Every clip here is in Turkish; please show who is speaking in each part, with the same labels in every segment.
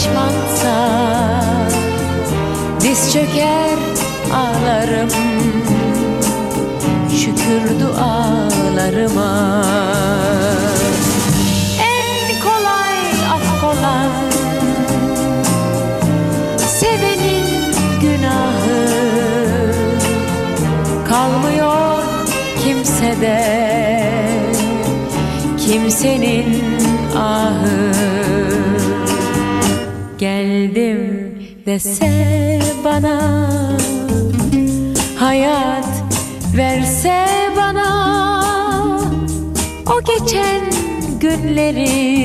Speaker 1: pişmansa Diz çöker ağlarım. Şükür dualarıma. En kolay affolan Sevenin günahı. Kalmıyor kimsede Kimsenin ahı. Geldim dese bana Hayat verse bana O geçen günleri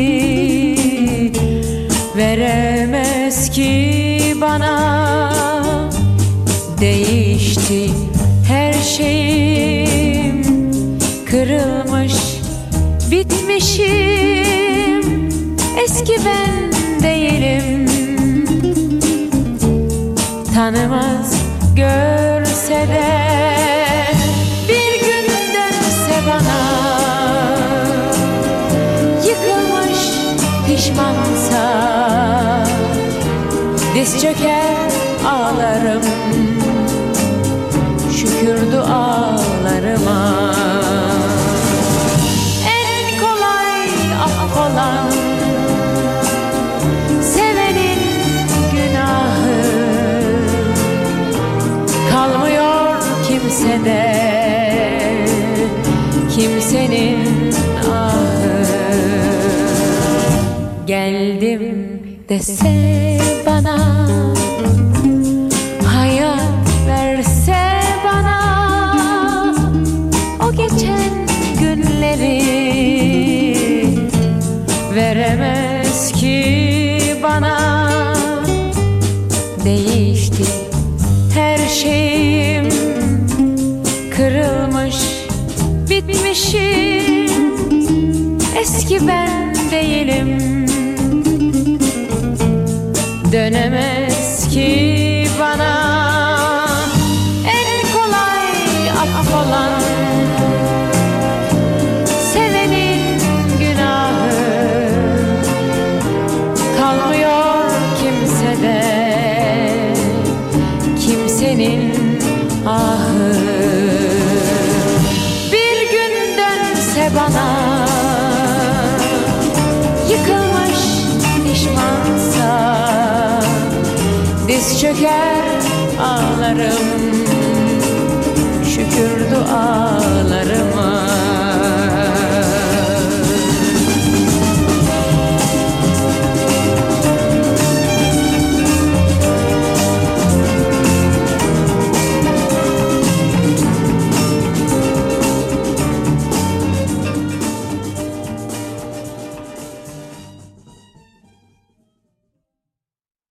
Speaker 1: Veremez ki bana. Değişti her şeyim Kırılmış bitmişim. Eski ben değilim Tanımaz görse de Bir gün dönse bana Yıkılmış pişmansa Diz çöker ağlarım Şükür dualarıma dese bana Hayat verse bana O geçen günleri Veremez ki bana. Değişti her şeyim Kırılmış bitmişim. Eski ben değilim Dönemez ki bana. En kolay affolan Sevenin günahı Kalmıyor kimsede. Kimsenin ahı Diz çöker ağlarım. Şükür dualarım